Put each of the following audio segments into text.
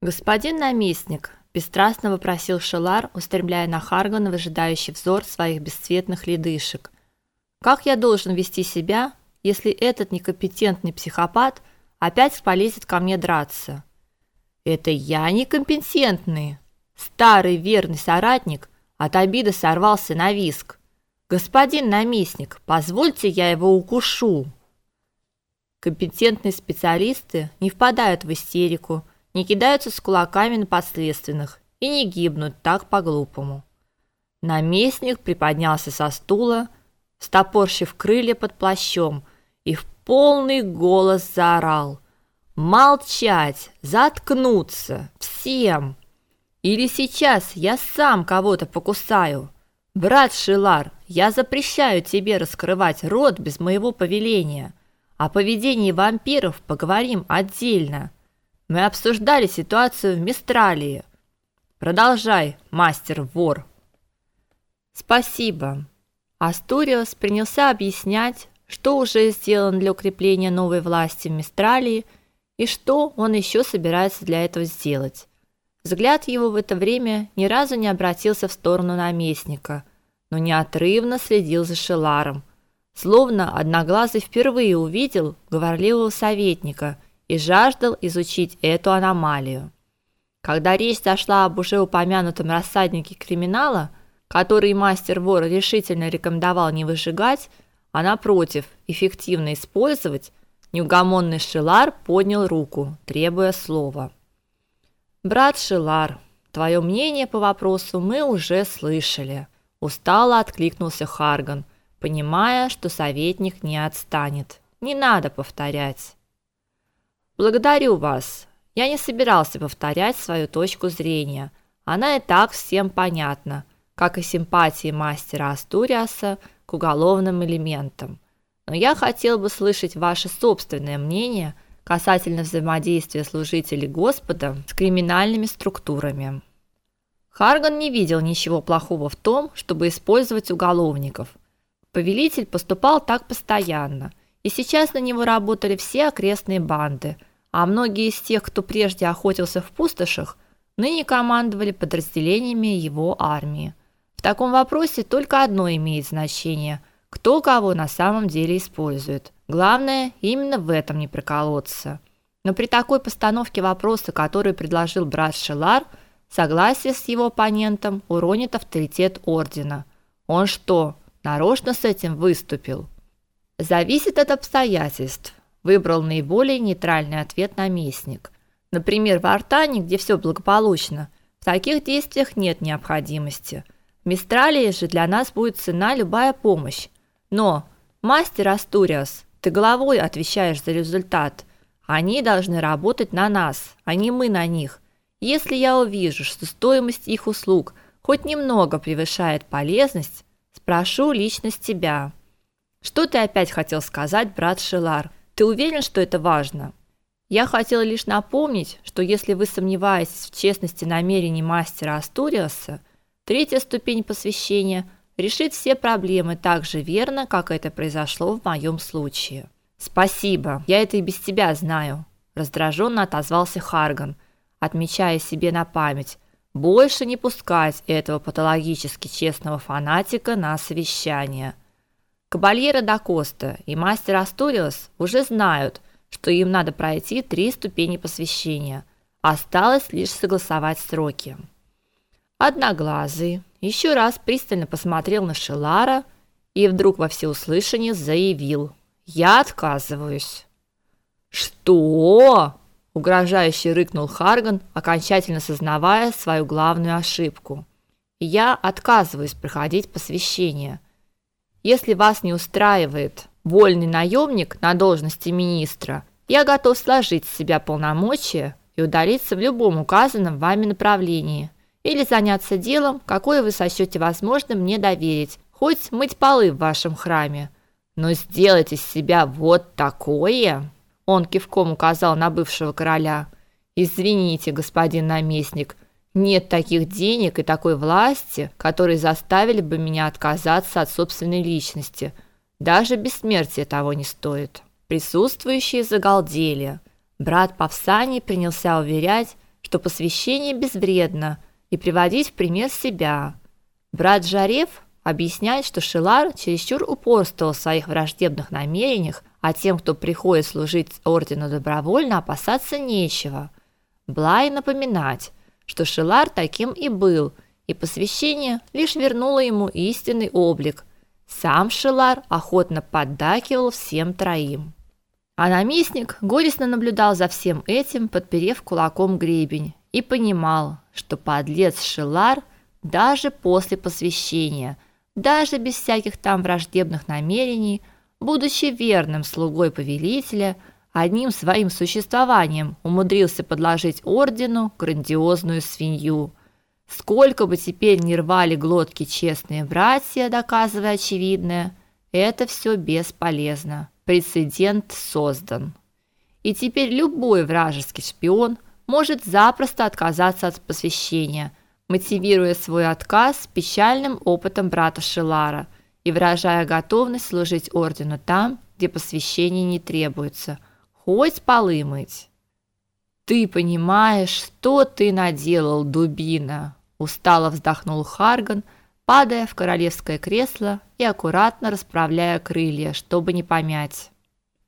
Господин наместник, бесстрастно вопросил Шелар, устремляя на Харгана выжидающий взор своих бесцветных ледышек. Как я должен вести себя, если этот некомпетентный психопат опять полезет ко мне драться? Это я некомпетентный. Старый верный соратник от обиды сорвался на виск. Господин наместник, позвольте я его укушу. Компетентные специалисты не впадают в истерику, не кидаются с кулаками на подследственных и не гибнут так по-глупому. Наместник приподнялся со стула, стопорщив крылья под плащом, и в полный голос заорал: "Молчать, заткнуться всем! Или сейчас я сам кого-то покусаю. Брат Шилар, я запрещаю тебе раскрывать рот без моего повеления. О поведении вампиров поговорим отдельно. Мы обсуждали ситуацию в Мистралии. Продолжай, мастер-вор. Спасибо. Астуриос принялся объяснять, что уже сделано для укрепления новой власти в Мистралии и что он еще собирается для этого сделать. Взгляд его в это время ни разу не обратился в сторону наместника, но неотрывно следил за Шеларом, словно одноглазый впервые увидел говорливого советника и жаждал изучить эту аномалию. Когда речь зашла об уже упомянутом рассаднике криминала, который мастер-вор решительно рекомендовал не выжигать, а напротив, эффективно использовать, неугомонный Шелар поднял руку, требуя слова. Брат Шелар, твое мнение по вопросу мы уже слышали, устало откликнулся Харган – понимая, что советник не отстанет. Не надо повторять. Благодарю вас. Я не собирался повторять свою точку зрения. Она и так всем понятна, как и симпатии мастера Астуриаса к уголовным элементам. Но я хотел бы слышать ваше собственное мнение касательно взаимодействия служителей Господа с криминальными структурами. Харган не видел ничего плохого в том, чтобы использовать уголовников – Повелитель поступал так постоянно, и сейчас на него работали все окрестные банды, а многие из тех, кто прежде охотился в пустошах, ныне командовали подразделениями его армии. В таком вопросе только одно имеет значение – кто кого на самом деле использует. Главное именно в этом не проколоться. Но при такой постановке вопроса, который предложил брат Шелар, согласие с его оппонентом уронит авторитет ордена. Он что, нарочно с этим выступил. Зависит от обстоятельств. Выбрал наиболее нейтральный ответ наместник. Например, в Артане, где все благополучно, в таких действиях нет необходимости. В Мистралии же для нас будет цена любая помощь. Но, мастер Астуриас, ты головой отвечаешь за результат. Они должны работать на нас, а не мы на них. Если я увижу, что стоимость их услуг хоть немного превышает полезность, Спрошу лично с тебя. Что ты опять хотел сказать, брат Шелар? Ты уверен, что это важно? Я хотел лишь напомнить, что если вы сомневаетесь в честности намерений мастера Астуриаса, третья ступень посвящения решит все проблемы так же верно, как это произошло в моем случае. Спасибо. Я это и без тебя знаю, раздраженно отозвался Харган, отмечая себе на память, больше не пускать этого патологически честного фанатика на совещание. Кабальера да Коста и мастер Астуриос уже знают, что им надо пройти три ступени посвящения. Осталось лишь согласовать сроки. Одноглазый еще раз пристально посмотрел на Шелара и вдруг во всеуслышание заявил: "Я отказываюсь". "Что?" угрожающе рыкнул Харган, окончательно сознавая свою главную ошибку. Я отказываюсь проходить посвящение. Если вас не устраивает вольный наемник на должности министра, я готов сложить с себя полномочия и удалиться в любом указанном вами направлении или заняться делом, какое вы сочтете возможным мне доверить, хоть мыть полы в вашем храме. Но сделать из себя вот такое он кивком указал на бывшего короля. Извините, господин наместник, нет таких денег и такой власти, которые заставили бы меня отказаться от собственной личности. Даже бессмертие того не стоит. Присутствующие загалдели. Брат Павсаний принялся уверять, что посвящение безвредно и приводить в пример себя. Брат Жарев объясняет, что Шилар чересчур упорствовал в своих враждебных намерениях, а тем, кто приходит служить ордену добровольно, опасаться нечего. Блай напоминать, что Шилар таким и был, и посвящение лишь вернуло ему истинный облик. Сам Шилар охотно поддакивал всем троим. А наместник горестно наблюдал за всем этим, подперев кулаком гребень, и понимал, что подлец Шилар даже после посвящения, даже без всяких там враждебных намерений, будучи верным слугой повелителя, одним своим существованием умудрился подложить ордену грандиозную свинью. Сколько бы теперь ни рвали глотки честные братья, доказывая очевидное, это все бесполезно. Прецедент создан. И теперь любой вражеский шпион может запросто отказаться от посвящения, мотивируя свой отказ печальным опытом брата Шилара и выражая готовность служить ордену там, где посвящение не требуется, хоть полы мыть. Ты понимаешь, что ты наделал, дубина, устало вздохнул Харган, падая в королевское кресло и аккуратно расправляя крылья, чтобы не помять.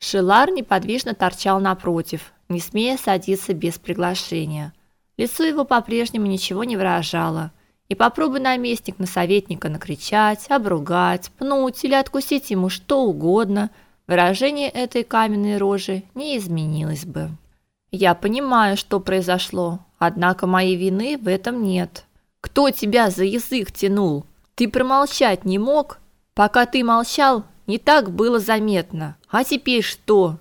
Шилар неподвижно торчал напротив, не смея садиться без приглашения. Лицо его по-прежнему ничего не выражало. И попробуй наместник на советника накричать, обругать, пнуть или откусить ему что угодно, выражение этой каменной рожи не изменилось бы. Я понимаю, что произошло, однако моей вины в этом нет. Кто тебя за язык тянул? Ты промолчать не мог? Пока ты молчал, не так было заметно. А теперь что?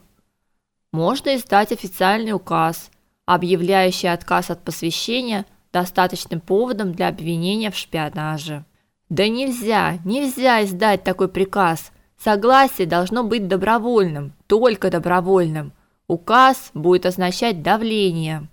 Можно издать официальный указ, объявляющий отказ от посвящения достаточным поводом для обвинения в шпионаже. Да нельзя, нельзя издать такой приказ. Согласие должно быть добровольным, только добровольным. Указ будет означать давление.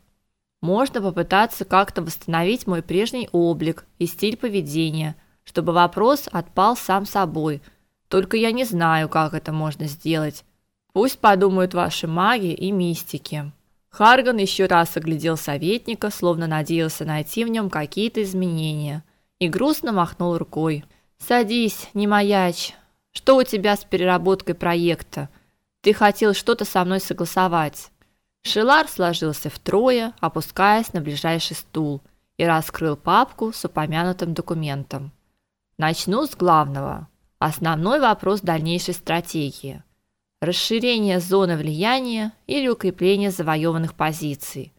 Можно попытаться как-то восстановить мой прежний облик и стиль поведения, чтобы вопрос отпал сам собой. Только я не знаю, как это можно сделать. Пусть подумают ваши маги и мистики. Харган еще раз оглядел советника, словно надеялся найти в нем какие-то изменения, и грустно махнул рукой. Садись, не маячь. Что у тебя с переработкой проекта? Ты хотел что-то со мной согласовать. Шилар сложился втрое, опускаясь на ближайший стул, и раскрыл папку с упомянутым документом. Начну с главного. Основной вопрос дальнейшей стратегии. Расширение зоны влияния или укрепление завоеванных позиций.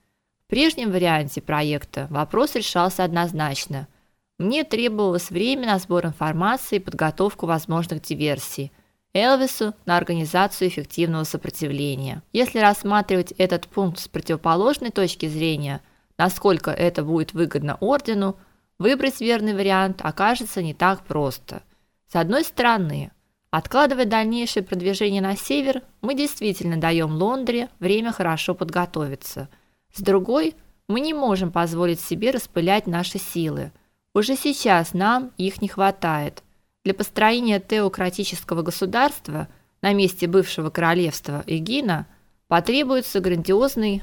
В прежнем варианте проекта вопрос решался однозначно. Мне требовалось время на сбор информации и подготовку возможных диверсий – Элвису на организацию эффективного сопротивления. Если рассматривать этот пункт с противоположной точки зрения, насколько это будет выгодно ордену, выбрать верный вариант окажется не так просто. С одной стороны, откладывая дальнейшее продвижение на север, мы действительно даем Лондре время хорошо подготовиться. С другой, мы не можем позволить себе распылять наши силы. Уже сейчас нам их не хватает – для построения теократического государства на месте бывшего королевства Эгина потребуется грандиозный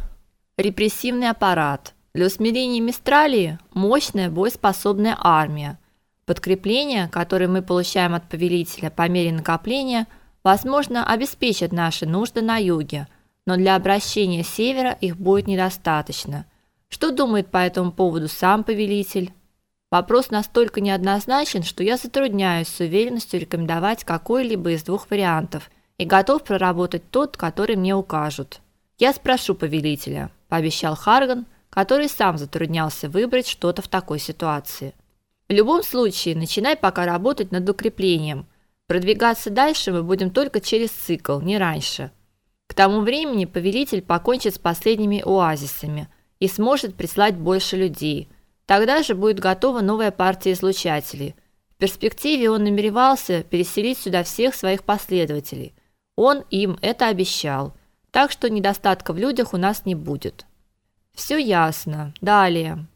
репрессивный аппарат. Для усмирения Мистралии мощная боеспособная армия. Подкрепления, которые мы получаем от повелителя по мере накопления, возможно, обеспечат наши нужды на юге, но для обращения севера их будет недостаточно. Что думает по этому поводу сам повелитель? Вопрос настолько неоднозначен, что я затрудняюсь с уверенностью рекомендовать какой-либо из двух вариантов и готов проработать тот, который мне укажут. Я спрошу повелителя, пообещал Харган, который сам затруднялся выбрать что-то в такой ситуации. В любом случае, начинай пока работать над укреплением. Продвигаться дальше мы будем только через цикл, не раньше. К тому времени повелитель покончит с последними оазисами и сможет прислать больше людей – Тогда же будет готова новая партия излучателей. В перспективе он намеревался переселить сюда всех своих последователей. Он им это обещал. Так что недостатка в людях у нас не будет. Все ясно. Далее.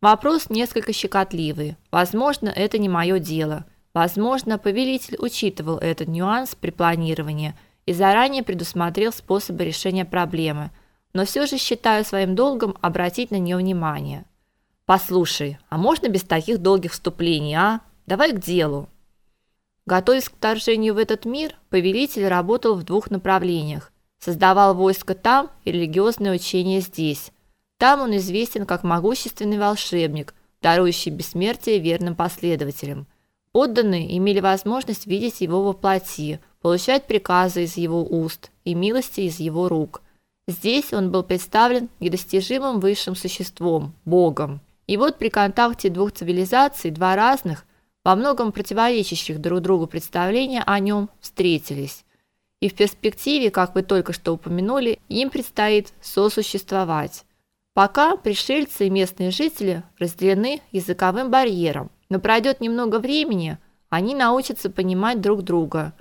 Вопрос несколько щекотливый. Возможно, это не мое дело. Возможно, повелитель учитывал этот нюанс при планировании и заранее предусмотрел способы решения проблемы. но все же считаю своим долгом обратить на нее внимание. Послушай, а можно без таких долгих вступлений, а? Давай к делу. Готовясь к вторжению в этот мир, повелитель работал в двух направлениях. Создавал войско там и религиозное учение здесь. Там он известен как могущественный волшебник, дарующий бессмертие верным последователям. Подданные имели возможность видеть его во плоти, получать приказы из его уст и милости из его рук. Здесь он был представлен недостижимым высшим существом, богом. И вот при контакте двух цивилизаций, два разных – во многом противоречащих друг другу представления о нем встретились. И в перспективе, как вы только что упомянули, им предстоит сосуществовать. Пока пришельцы и местные жители разделены языковым барьером, но пройдет немного времени, они научатся понимать друг друга,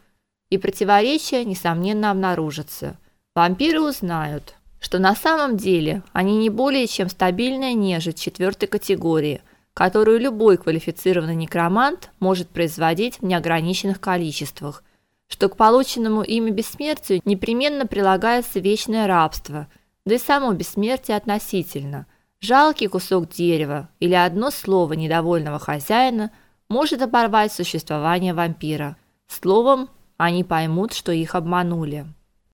и противоречия несомненно обнаружатся. Вампиры узнают, что на самом деле они не более чем стабильная нежить четвертой категории – которую любой квалифицированный некромант может производить в неограниченных количествах, что к полученному ими бессмертию непременно прилагается вечное рабство, да и само бессмертие относительно. Жалкий кусок дерева или одно слово недовольного хозяина может оборвать существование вампира. Словом, они поймут, что их обманули.